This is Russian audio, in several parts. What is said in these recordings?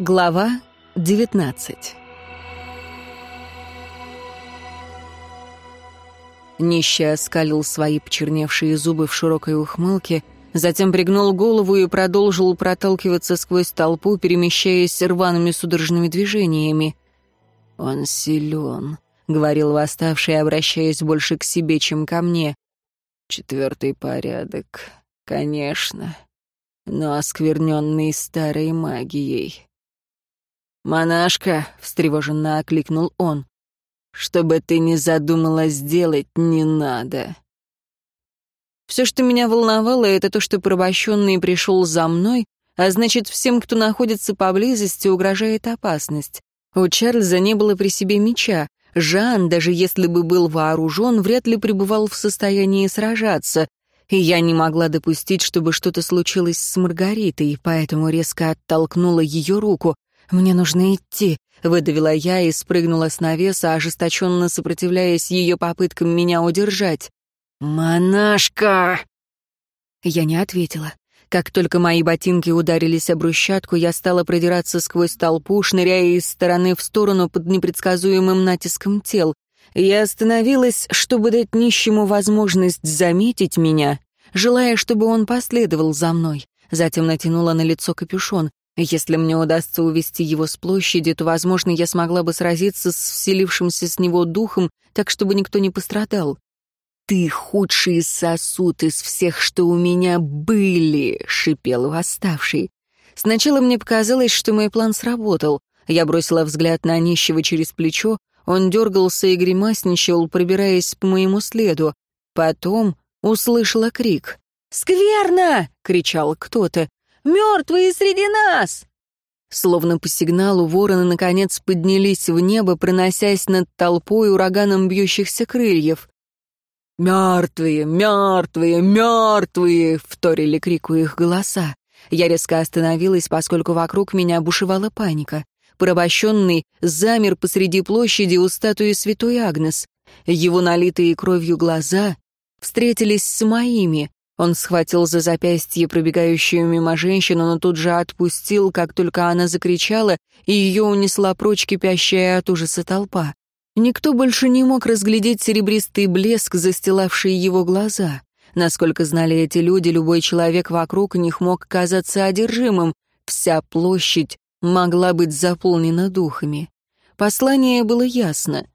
Глава 19 Нищий оскалил свои почерневшие зубы в широкой ухмылке, затем пригнул голову и продолжил проталкиваться сквозь толпу, перемещаясь рваными судорожными движениями. «Он силен», — говорил восставший, обращаясь больше к себе, чем ко мне. «Четвертый порядок, конечно, но оскверненный старой магией». «Монашка», — встревоженно окликнул он, что бы ты ни задумала сделать, не надо. Все, что меня волновало, это то, что порабощенный пришел за мной, а значит, всем, кто находится поблизости, угрожает опасность. У Чарльза не было при себе меча. Жан, даже если бы был вооружен, вряд ли пребывал в состоянии сражаться. И я не могла допустить, чтобы что-то случилось с Маргаритой, поэтому резко оттолкнула ее руку. «Мне нужно идти», — выдавила я и спрыгнула с навеса, ожесточенно сопротивляясь ее попыткам меня удержать. «Монашка!» Я не ответила. Как только мои ботинки ударились о брусчатку, я стала продираться сквозь толпу, шныряя из стороны в сторону под непредсказуемым натиском тел. Я остановилась, чтобы дать нищему возможность заметить меня, желая, чтобы он последовал за мной. Затем натянула на лицо капюшон. Если мне удастся увести его с площади, то, возможно, я смогла бы сразиться с вселившимся с него духом, так чтобы никто не пострадал. «Ты худший сосуд из всех, что у меня были», — шипел восставший. Сначала мне показалось, что мой план сработал. Я бросила взгляд на нищего через плечо, он дергался и гримасничал, пробираясь по моему следу. Потом услышала крик. «Скверно!» — кричал кто-то. Мертвые среди нас!» Словно по сигналу вороны, наконец, поднялись в небо, проносясь над толпой ураганом бьющихся крыльев. «Мертвые! Мертвые! Мертвые!» — вторили крику их голоса. Я резко остановилась, поскольку вокруг меня бушевала паника. Порабощенный замер посреди площади у статуи святой Агнес. Его налитые кровью глаза встретились с моими. Он схватил за запястье пробегающую мимо женщину, но тут же отпустил, как только она закричала, и ее унесла прочь кипящая от ужаса толпа. Никто больше не мог разглядеть серебристый блеск, застилавший его глаза. Насколько знали эти люди, любой человек вокруг них мог казаться одержимым. Вся площадь могла быть заполнена духами. Послание было ясно.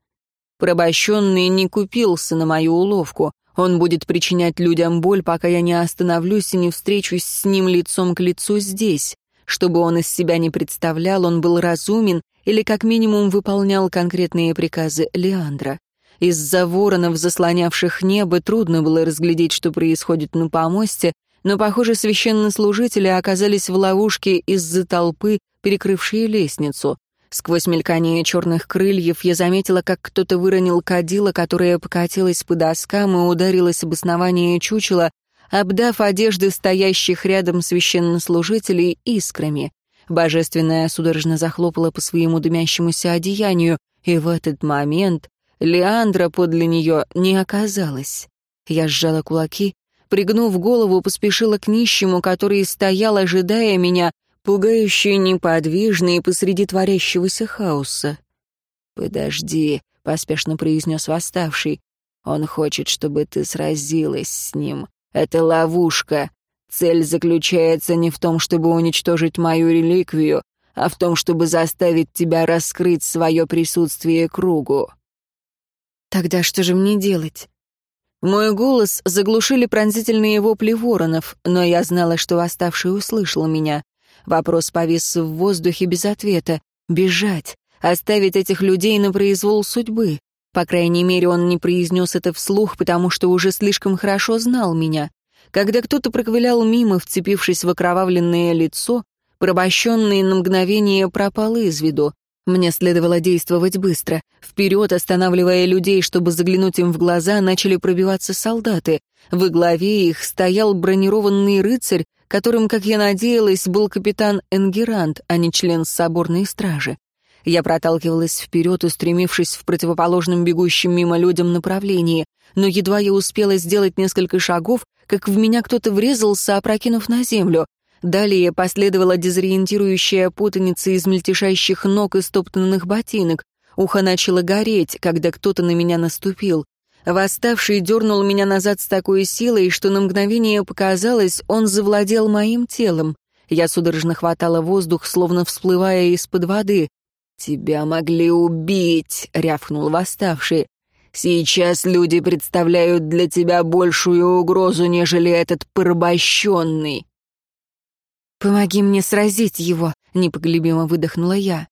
Пробощенный не купился на мою уловку. Он будет причинять людям боль, пока я не остановлюсь и не встречусь с ним лицом к лицу здесь. Чтобы он из себя не представлял, он был разумен или как минимум выполнял конкретные приказы Леандра. Из-за воронов, заслонявших небо, трудно было разглядеть, что происходит на помосте, но, похоже, священнослужители оказались в ловушке из-за толпы, перекрывшей лестницу. Сквозь мелькание черных крыльев я заметила, как кто-то выронил кадила, которая покатилась по доскам и ударилась об основание чучела, обдав одежды стоящих рядом священнослужителей искрами. Божественная судорожно захлопала по своему дымящемуся одеянию, и в этот момент Леандра подле нее не оказалась. Я сжала кулаки, пригнув голову, поспешила к нищему, который стоял, ожидая меня, пугающе неподвижные посреди творящегося хаоса. «Подожди», — поспешно произнес восставший. «Он хочет, чтобы ты сразилась с ним. Это ловушка. Цель заключается не в том, чтобы уничтожить мою реликвию, а в том, чтобы заставить тебя раскрыть свое присутствие кругу». «Тогда что же мне делать?» Мой голос заглушили пронзительные вопли воронов, но я знала, что восставший услышал меня. Вопрос повис в воздухе без ответа. Бежать. Оставить этих людей на произвол судьбы. По крайней мере, он не произнес это вслух, потому что уже слишком хорошо знал меня. Когда кто-то проковылял мимо, вцепившись в окровавленное лицо, порабощенный на мгновение пропал из виду. Мне следовало действовать быстро. Вперед, останавливая людей, чтобы заглянуть им в глаза, начали пробиваться солдаты. Во главе их стоял бронированный рыцарь которым, как я надеялась, был капитан Энгерант, а не член соборной стражи. Я проталкивалась вперед, устремившись в противоположном бегущем мимо людям направлении, но едва я успела сделать несколько шагов, как в меня кто-то врезался, опрокинув на землю. Далее последовала дезориентирующая путаница из мельтешащих ног и стоптанных ботинок. Ухо начало гореть, когда кто-то на меня наступил. Восставший дернул меня назад с такой силой, что на мгновение показалось, он завладел моим телом. Я судорожно хватала воздух, словно всплывая из-под воды. «Тебя могли убить!» — рявкнул восставший. «Сейчас люди представляют для тебя большую угрозу, нежели этот порабощенный». «Помоги мне сразить его», — непоглебимо выдохнула я.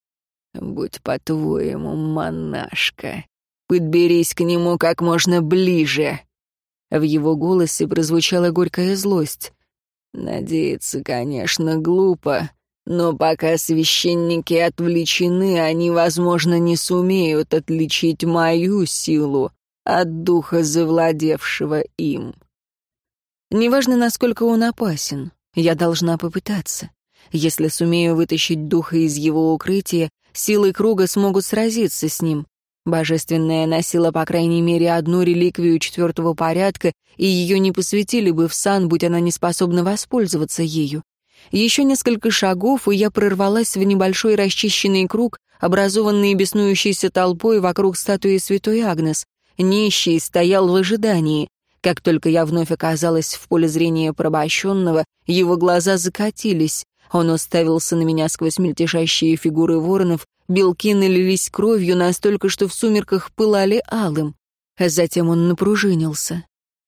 «Будь по-твоему, монашка. Подберись к нему как можно ближе». В его голосе прозвучала горькая злость. «Надеяться, конечно, глупо, но пока священники отвлечены, они, возможно, не сумеют отличить мою силу от духа, завладевшего им. Неважно, насколько он опасен, я должна попытаться. Если сумею вытащить духа из его укрытия, силы круга смогут сразиться с ним. Божественная носила, по крайней мере, одну реликвию четвертого порядка, и ее не посвятили бы в сан, будь она не способна воспользоваться ею. Еще несколько шагов, и я прорвалась в небольшой расчищенный круг, образованный беснующейся толпой вокруг статуи святой Агнес. Нищий стоял в ожидании. Как только я вновь оказалась в поле зрения порабощенного, его глаза закатились. Он уставился на меня сквозь мельтешащие фигуры воронов, белки налились кровью настолько, что в сумерках пылали алым. А затем он напружинился.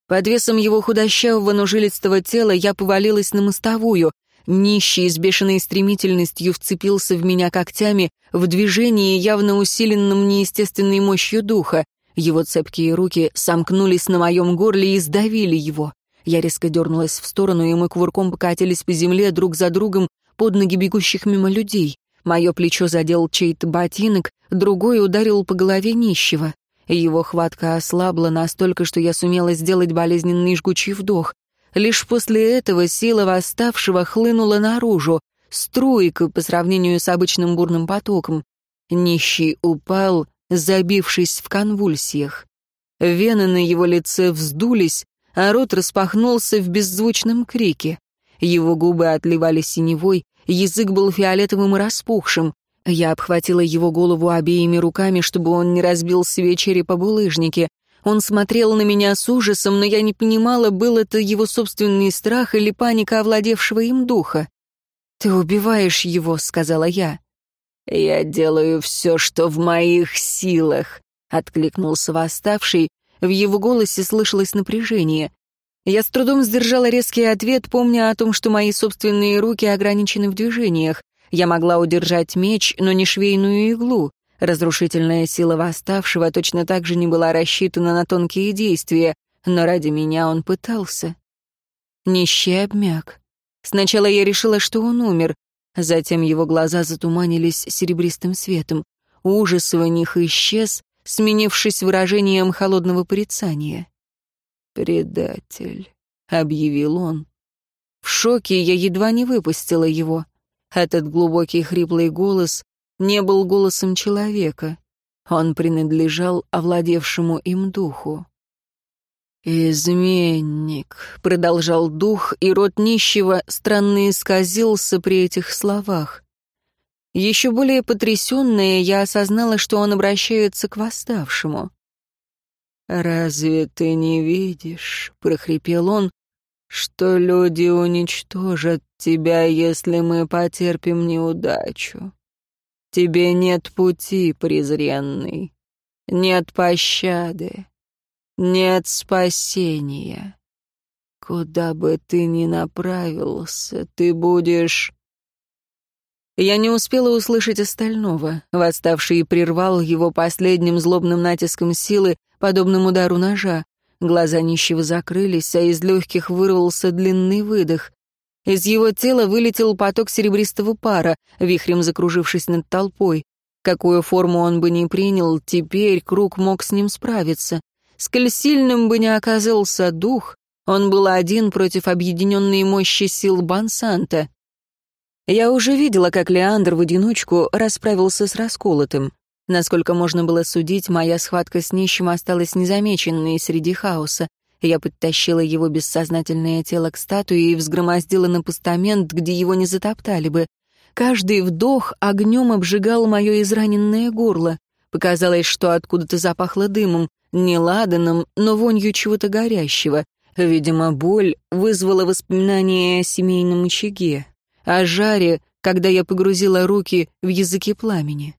Под весом его худощавого, но жилистого тела я повалилась на мостовую. Нищий с бешеной стремительностью вцепился в меня когтями, в движении, явно усиленном неестественной мощью духа. Его цепкие руки сомкнулись на моем горле и сдавили его. Я резко дернулась в сторону, и мы кувырком покатились по земле друг за другом под ноги бегущих мимо людей. Мое плечо задел чей-то ботинок, другой ударил по голове нищего. Его хватка ослабла настолько, что я сумела сделать болезненный жгучий вдох. Лишь после этого сила восставшего хлынула наружу, струйка по сравнению с обычным бурным потоком. Нищий упал, забившись в конвульсиях. Вены на его лице вздулись, а рот распахнулся в беззвучном крике. Его губы отливали синевой, язык был фиолетовым и распухшим. Я обхватила его голову обеими руками, чтобы он не разбил себе череп об улыжнике. Он смотрел на меня с ужасом, но я не понимала, был это его собственный страх или паника овладевшего им духа. «Ты убиваешь его», — сказала я. «Я делаю все, что в моих силах», — откликнулся восставший. В его голосе слышалось напряжение. Я с трудом сдержала резкий ответ, помня о том, что мои собственные руки ограничены в движениях. Я могла удержать меч, но не швейную иглу. Разрушительная сила восставшего точно так же не была рассчитана на тонкие действия, но ради меня он пытался. Нищий обмяк. Сначала я решила, что он умер, Затем его глаза затуманились серебристым светом. Ужас в них исчез, сменившись выражением холодного порицания. «Предатель», — объявил он. В шоке я едва не выпустила его. Этот глубокий хриплый голос не был голосом человека. Он принадлежал овладевшему им духу. «Изменник», — продолжал дух, и рот нищего странно исказился при этих словах. Еще более потрясенная, я осознала, что он обращается к восставшему. «Разве ты не видишь?» — прохрипел он, что люди уничтожат тебя, если мы потерпим неудачу. Тебе нет пути, презренный, нет пощады. Нет спасения. Куда бы ты ни направился, ты будешь...» Я не успела услышать остального. Восставший прервал его последним злобным натиском силы, подобным удару ножа. Глаза нищего закрылись, а из легких вырвался длинный выдох. Из его тела вылетел поток серебристого пара, вихрем закружившись над толпой. Какую форму он бы ни принял, теперь круг мог с ним справиться. Сколь сильным бы ни оказался дух, он был один против объединенной мощи сил Бансанта. Я уже видела, как Леандр в одиночку расправился с расколотым. Насколько можно было судить, моя схватка с нищим осталась незамеченной среди хаоса. Я подтащила его бессознательное тело к статуе и взгромоздила на постамент, где его не затоптали бы. Каждый вдох огнем обжигал мое израненное горло. Показалось, что откуда-то запахло дымом, не ладаном, но вонью чего-то горящего. Видимо, боль вызвала воспоминания о семейном очаге, о жаре, когда я погрузила руки в языки пламени.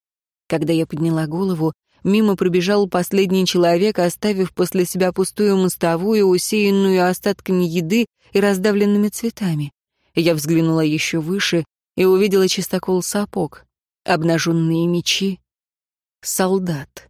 Когда я подняла голову, мимо пробежал последний человек, оставив после себя пустую мостовую, усеянную остатками еды и раздавленными цветами. Я взглянула еще выше и увидела чистокол сапог, обнаженные мечи, солдат.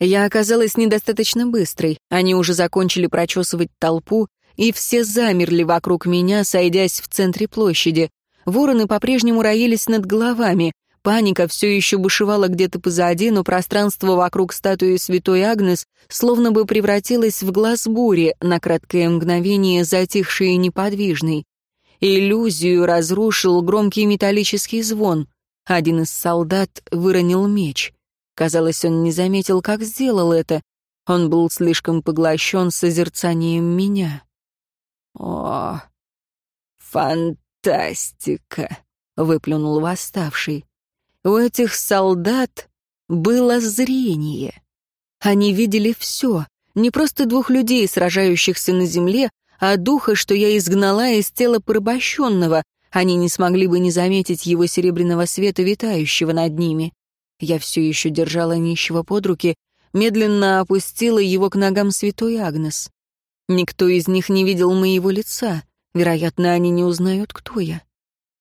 Я оказалась недостаточно быстрой, они уже закончили прочесывать толпу, и все замерли вокруг меня, сойдясь в центре площади. Вороны по-прежнему роились над головами, паника все еще бушевала где-то позади, но пространство вокруг статуи святой Агнес словно бы превратилось в глаз бури, на краткое мгновение затихший и неподвижный. Иллюзию разрушил громкий металлический звон. Один из солдат выронил меч. Казалось, он не заметил, как сделал это. Он был слишком поглощен созерцанием меня. «О, фантастика!» — выплюнул восставший. У этих солдат было зрение. Они видели все, не просто двух людей, сражающихся на земле, а духа, что я изгнала из тела порабощенного. Они не смогли бы не заметить его серебряного света, витающего над ними. Я все еще держала нищего под руки, медленно опустила его к ногам святой Агнес. Никто из них не видел моего лица. Вероятно, они не узнают, кто я.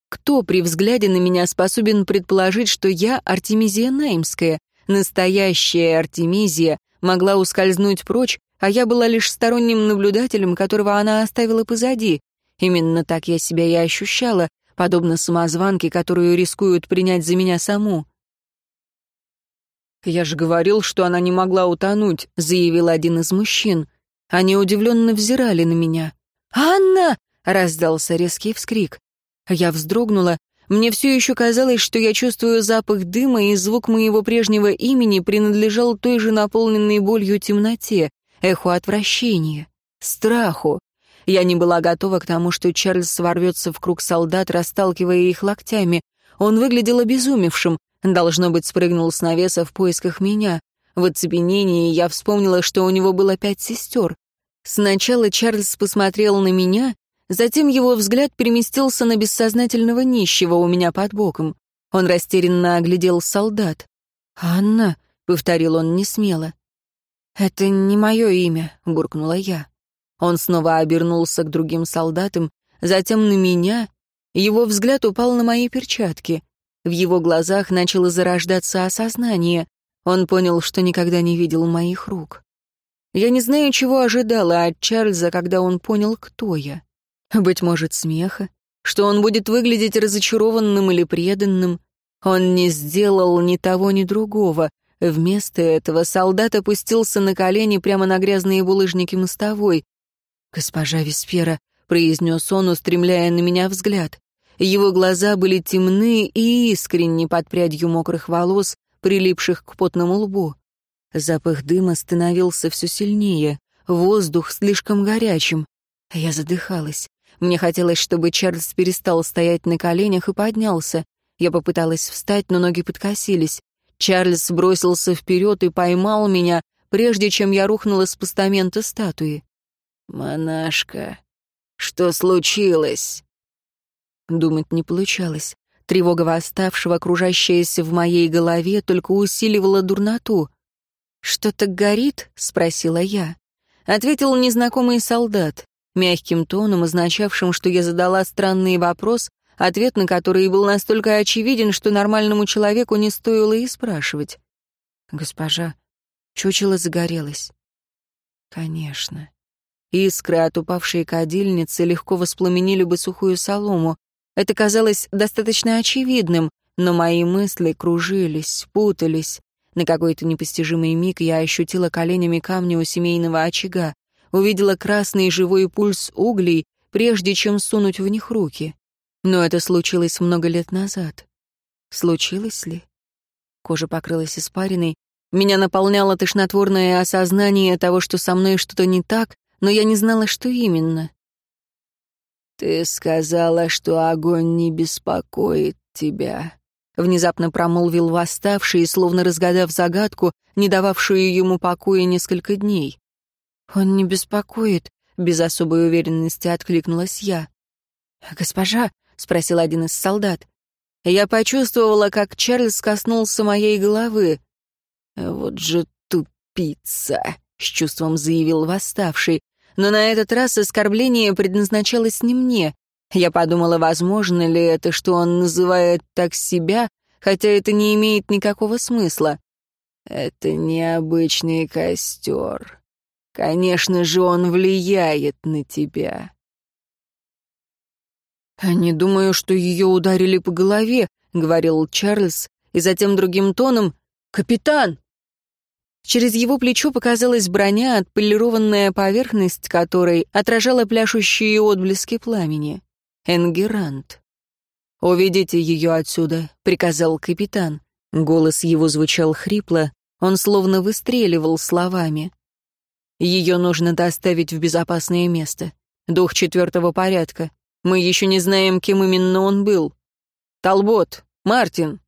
Кто при взгляде на меня способен предположить, что я Артемизия Наймская, настоящая Артемизия, могла ускользнуть прочь, а я была лишь сторонним наблюдателем, которого она оставила позади. Именно так я себя и ощущала, подобно самозванке, которую рискуют принять за меня саму. «Я же говорил, что она не могла утонуть», — заявил один из мужчин. Они удивленно взирали на меня. «Анна!» — раздался резкий вскрик. Я вздрогнула. Мне все еще казалось, что я чувствую запах дыма, и звук моего прежнего имени принадлежал той же наполненной болью темноте, эху отвращения, страху. Я не была готова к тому, что Чарльз сворвется в круг солдат, расталкивая их локтями. Он выглядел обезумевшим, Должно быть, спрыгнул с навеса в поисках меня. В оцепенении я вспомнила, что у него было пять сестер. Сначала Чарльз посмотрел на меня, затем его взгляд переместился на бессознательного нищего у меня под боком. Он растерянно оглядел солдат. «Анна», — повторил он несмело. «Это не мое имя», — буркнула я. Он снова обернулся к другим солдатам, затем на меня. Его взгляд упал на мои перчатки. В его глазах начало зарождаться осознание. Он понял, что никогда не видел моих рук. Я не знаю, чего ожидала от Чарльза, когда он понял, кто я. Быть может, смеха, что он будет выглядеть разочарованным или преданным. Он не сделал ни того, ни другого. Вместо этого солдат опустился на колени прямо на грязные булыжники мостовой. «Госпожа Виспера», — произнес он, устремляя на меня взгляд. Его глаза были темны и искренни под прядью мокрых волос, прилипших к потному лбу. Запах дыма становился все сильнее, воздух слишком горячим. Я задыхалась. Мне хотелось, чтобы Чарльз перестал стоять на коленях и поднялся. Я попыталась встать, но ноги подкосились. Чарльз бросился вперед и поймал меня, прежде чем я рухнула с постамента статуи. «Монашка, что случилось?» Думать не получалось. Тревога восставшего, кружащаяся в моей голове, только усиливала дурноту. «Что-то горит?» — спросила я. Ответил незнакомый солдат, мягким тоном, означавшим, что я задала странный вопрос, ответ на который был настолько очевиден, что нормальному человеку не стоило и спрашивать. «Госпожа, чучело загорелось». «Конечно». Искры от упавшей кадильницы легко воспламенили бы сухую солому. Это казалось достаточно очевидным, но мои мысли кружились, путались. На какой-то непостижимый миг я ощутила коленями камни у семейного очага, увидела красный живой пульс углей, прежде чем сунуть в них руки. Но это случилось много лет назад. Случилось ли? Кожа покрылась испариной. Меня наполняло тошнотворное осознание того, что со мной что-то не так, но я не знала, что именно. «Ты сказала, что огонь не беспокоит тебя», — внезапно промолвил восставший, словно разгадав загадку, не дававшую ему покоя несколько дней. «Он не беспокоит», — без особой уверенности откликнулась я. «Госпожа?» — спросил один из солдат. Я почувствовала, как Чарльз коснулся моей головы. «Вот же тупица!» — с чувством заявил восставший. Но на этот раз оскорбление предназначалось не мне. Я подумала, возможно ли это, что он называет так себя, хотя это не имеет никакого смысла. «Это необычный костер. Конечно же, он влияет на тебя». «Не думаю, что ее ударили по голове», — говорил Чарльз, и затем другим тоном «Капитан!» Через его плечо показалась броня, отполированная поверхность которой отражала пляшущие отблески пламени. Энгерант. «Уведите ее отсюда», — приказал капитан. Голос его звучал хрипло, он словно выстреливал словами. «Ее нужно доставить в безопасное место. Дух четвертого порядка. Мы еще не знаем, кем именно он был. Талбот, Мартин».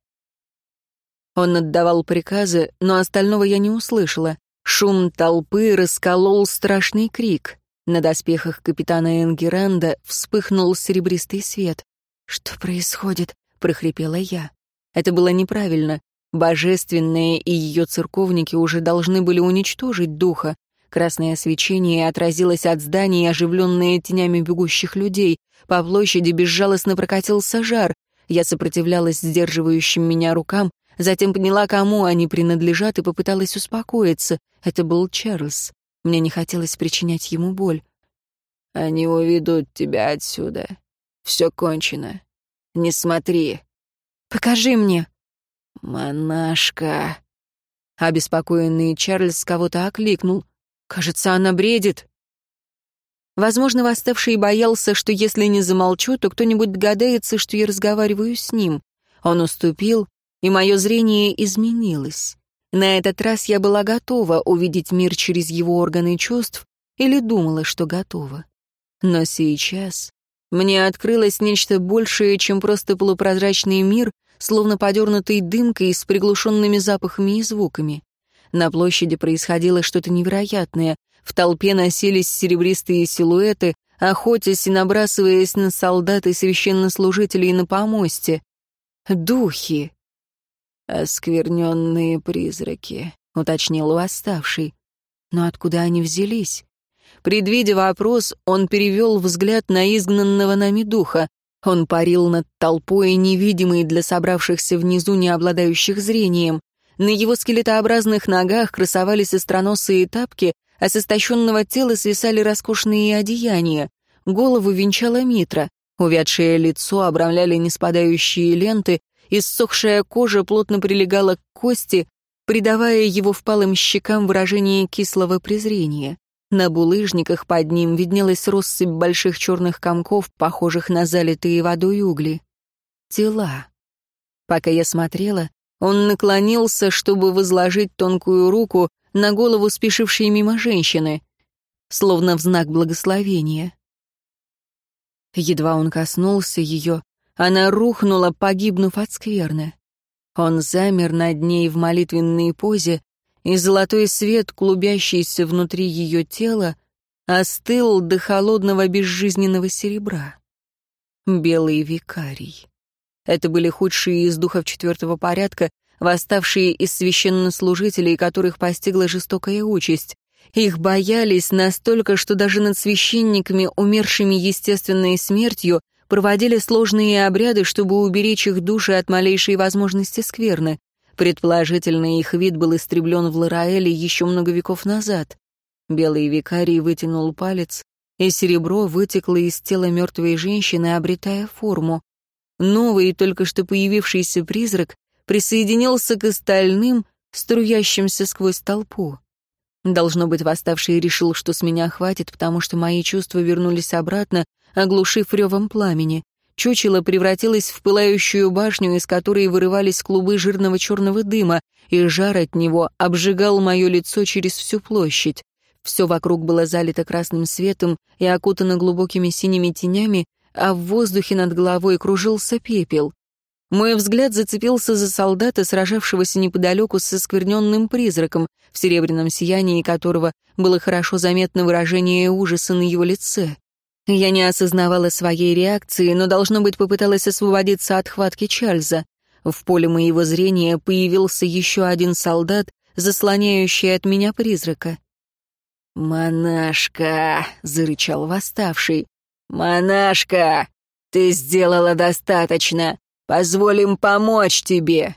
Он отдавал приказы, но остального я не услышала. Шум толпы расколол страшный крик. На доспехах капитана Энгеранда вспыхнул серебристый свет. «Что происходит?» — прохрипела я. Это было неправильно. Божественные и ее церковники уже должны были уничтожить духа. Красное свечение отразилось от зданий, оживленные тенями бегущих людей. По площади безжалостно прокатился жар. Я сопротивлялась сдерживающим меня рукам, затем поняла, кому они принадлежат, и попыталась успокоиться. Это был Чарльз. Мне не хотелось причинять ему боль. «Они уведут тебя отсюда. Все кончено. Не смотри». «Покажи мне». «Монашка». Обеспокоенный Чарльз кого-то окликнул. Кажется, она бредит. Возможно, восставший боялся, что если не замолчу, то кто-нибудь догадается, что я разговариваю с ним. Он уступил, и мое зрение изменилось. На этот раз я была готова увидеть мир через его органы чувств или думала, что готова. Но сейчас мне открылось нечто большее, чем просто полупрозрачный мир, словно подернутый дымкой с приглушенными запахами и звуками. На площади происходило что-то невероятное. В толпе носились серебристые силуэты, охотясь и набрасываясь на солдат и священнослужителей на помосте. Духи. «Оскверненные призраки», — уточнил восставший. Но откуда они взялись? Предвидя вопрос, он перевел взгляд на изгнанного нами духа. Он парил над толпой, невидимый для собравшихся внизу, не обладающих зрением. На его скелетообразных ногах красовались остроносые тапки, а с истощенного тела свисали роскошные одеяния. Голову венчала митра, увядшее лицо обрамляли неспадающие ленты, иссохшая кожа плотно прилегала к кости, придавая его впалым щекам выражение кислого презрения. На булыжниках под ним виднелась россыпь больших черных комков, похожих на залитые водой угли. Тела. Пока я смотрела, он наклонился, чтобы возложить тонкую руку на голову спешившей мимо женщины, словно в знак благословения. Едва он коснулся ее, она рухнула, погибнув от скверны. Он замер над ней в молитвенной позе, и золотой свет, клубящийся внутри ее тела, остыл до холодного безжизненного серебра. Белый викарий. Это были худшие из духов четвертого порядка, восставшие из священнослужителей, которых постигла жестокая участь. Их боялись настолько, что даже над священниками, умершими естественной смертью, проводили сложные обряды, чтобы уберечь их души от малейшей возможности скверны. Предположительно, их вид был истреблен в Лараэле еще много веков назад. Белый викарий вытянул палец, и серебро вытекло из тела мертвой женщины, обретая форму. Новый, только что появившийся призрак присоединился к остальным, струящимся сквозь толпу. Должно быть, восставший решил, что с меня хватит, потому что мои чувства вернулись обратно, оглушив ревом пламени. Чучело превратилось в пылающую башню, из которой вырывались клубы жирного черного дыма, и жар от него обжигал мое лицо через всю площадь. Все вокруг было залито красным светом и окутано глубокими синими тенями, а в воздухе над головой кружился пепел. Мой взгляд зацепился за солдата, сражавшегося неподалеку с оскверненным призраком, в серебряном сиянии которого было хорошо заметно выражение ужаса на его лице. Я не осознавала своей реакции, но, должно быть, попыталась освободиться от хватки Чарльза. В поле моего зрения появился еще один солдат, заслоняющий от меня призрака. «Монашка!» — зарычал восставший. «Монашка! Ты сделала достаточно! Позволим помочь тебе!»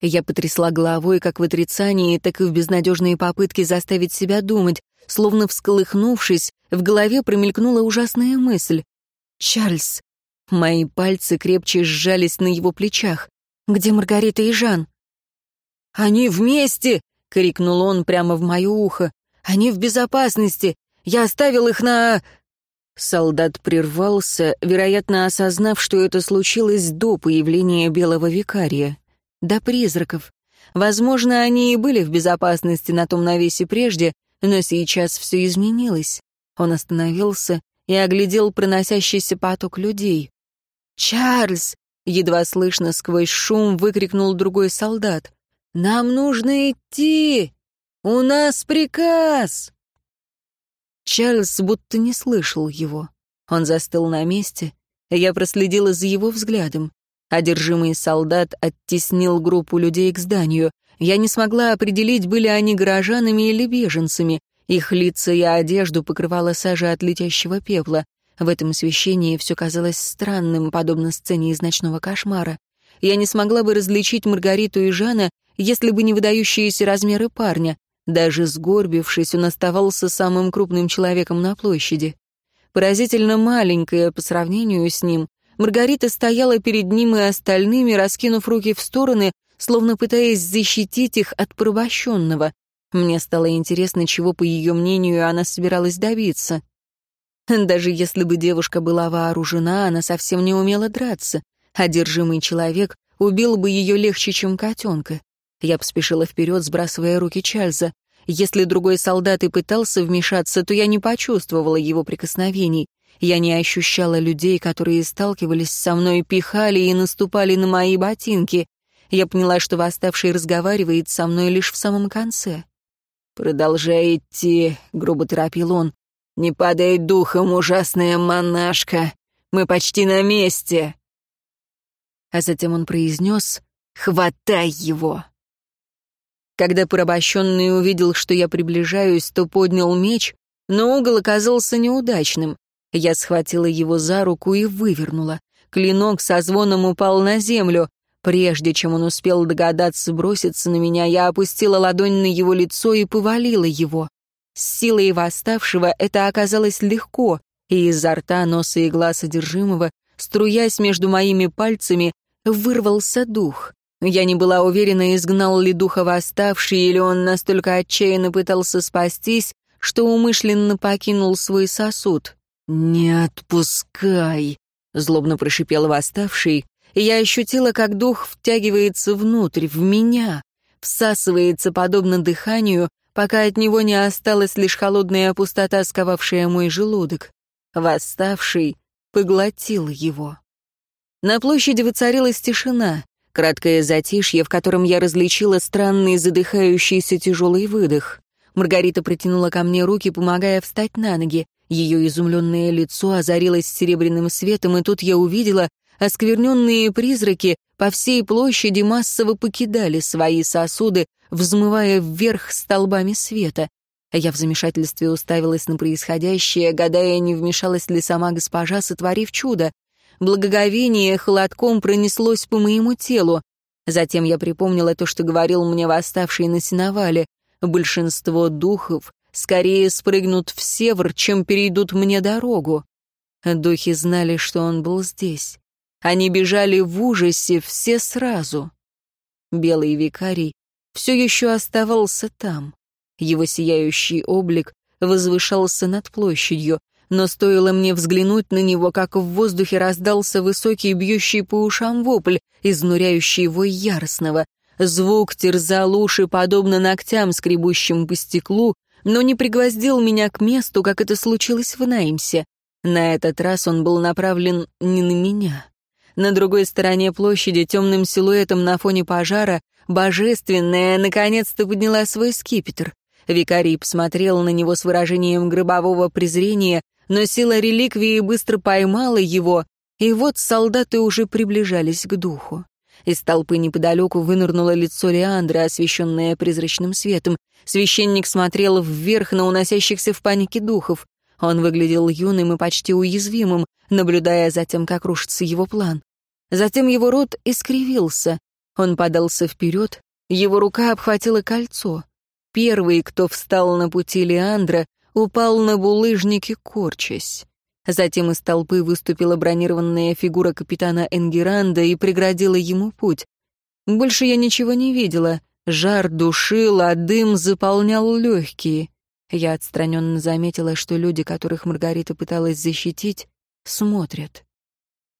Я потрясла головой как в отрицании, так и в безнадежные попытки заставить себя думать. Словно всколыхнувшись, в голове промелькнула ужасная мысль. «Чарльз!» Мои пальцы крепче сжались на его плечах. «Где Маргарита и Жан?» «Они вместе!» — крикнул он прямо в мое ухо. «Они в безопасности! Я оставил их на...» Солдат прервался, вероятно, осознав, что это случилось до появления белого викария. До призраков. Возможно, они и были в безопасности на том навесе прежде, но сейчас все изменилось. Он остановился и оглядел проносящийся поток людей. «Чарльз!» — едва слышно сквозь шум выкрикнул другой солдат. «Нам нужно идти! У нас приказ!» Чарльз будто не слышал его. Он застыл на месте. Я проследила за его взглядом. Одержимый солдат оттеснил группу людей к зданию. Я не смогла определить, были они горожанами или беженцами. Их лица и одежду покрывала сажа от летящего пепла. В этом освещении все казалось странным, подобно сцене из ночного кошмара. Я не смогла бы различить Маргариту и Жана, если бы не выдающиеся размеры парня. Даже сгорбившись, он оставался самым крупным человеком на площади. Поразительно маленькая по сравнению с ним, Маргарита стояла перед ним и остальными, раскинув руки в стороны, словно пытаясь защитить их от порабощенного. Мне стало интересно, чего, по ее мнению, она собиралась добиться. Даже если бы девушка была вооружена, она совсем не умела драться. Одержимый человек убил бы ее легче, чем котенка. Я поспешила вперед, сбрасывая руки Чарльза. Если другой солдат и пытался вмешаться, то я не почувствовала его прикосновений. Я не ощущала людей, которые сталкивались со мной, пихали и наступали на мои ботинки. Я поняла, что восставший разговаривает со мной лишь в самом конце. «Продолжай идти», — грубо торопил он. «Не падай духом, ужасная монашка. Мы почти на месте». А затем он произнес «Хватай его». Когда порабощенный увидел, что я приближаюсь, то поднял меч, но угол оказался неудачным. Я схватила его за руку и вывернула. Клинок со звоном упал на землю. Прежде чем он успел догадаться броситься на меня, я опустила ладонь на его лицо и повалила его. С силой восставшего это оказалось легко, и изо рта, носа и глаз одержимого, струясь между моими пальцами, вырвался дух. Я не была уверена, изгнал ли духа восставший, или он настолько отчаянно пытался спастись, что умышленно покинул свой сосуд. «Не отпускай!» — злобно прошипел восставший, и я ощутила, как дух втягивается внутрь, в меня, всасывается подобно дыханию, пока от него не осталась лишь холодная пустота, сковавшая мой желудок. Восставший поглотил его. На площади воцарилась тишина. Краткое затишье, в котором я различила странный задыхающийся тяжелый выдох. Маргарита протянула ко мне руки, помогая встать на ноги. Ее изумленное лицо озарилось серебряным светом, и тут я увидела, оскверненные призраки по всей площади массово покидали свои сосуды, взмывая вверх столбами света. Я в замешательстве уставилась на происходящее, гадая, не вмешалась ли сама госпожа, сотворив чудо. Благоговение холодком пронеслось по моему телу. Затем я припомнила то, что говорил мне восставший на сеновале. Большинство духов скорее спрыгнут в север, чем перейдут мне дорогу. Духи знали, что он был здесь. Они бежали в ужасе все сразу. Белый викарий все еще оставался там. Его сияющий облик возвышался над площадью но стоило мне взглянуть на него, как в воздухе раздался высокий, бьющий по ушам вопль, изнуряющий вой яростного. Звук терзал уши, подобно ногтям, скребущим по стеклу, но не пригвоздил меня к месту, как это случилось в Наймсе. На этот раз он был направлен не на меня. На другой стороне площади, темным силуэтом на фоне пожара, божественная наконец-то подняла свой скипетр. Викарий посмотрел на него с выражением гробового презрения, но сила реликвии быстро поймала его, и вот солдаты уже приближались к духу. Из толпы неподалеку вынырнуло лицо Леандра, освещенное призрачным светом. Священник смотрел вверх на уносящихся в панике духов. Он выглядел юным и почти уязвимым, наблюдая за тем, как рушится его план. Затем его рот искривился. Он подался вперед, его рука обхватила кольцо. Первый, кто встал на пути Леандра, упал на булыжники, корчась. Затем из толпы выступила бронированная фигура капитана Энгеранда и преградила ему путь. Больше я ничего не видела. Жар душил, а дым заполнял легкие. Я отстраненно заметила, что люди, которых Маргарита пыталась защитить, смотрят.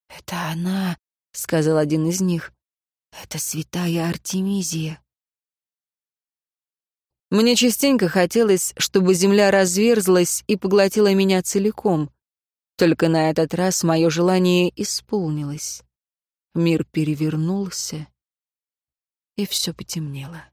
«Это она», — сказал один из них. «Это святая Артемизия». Мне частенько хотелось, чтобы земля разверзлась и поглотила меня целиком. Только на этот раз мое желание исполнилось. Мир перевернулся, и все потемнело.